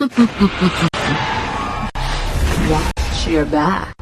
Watch your back.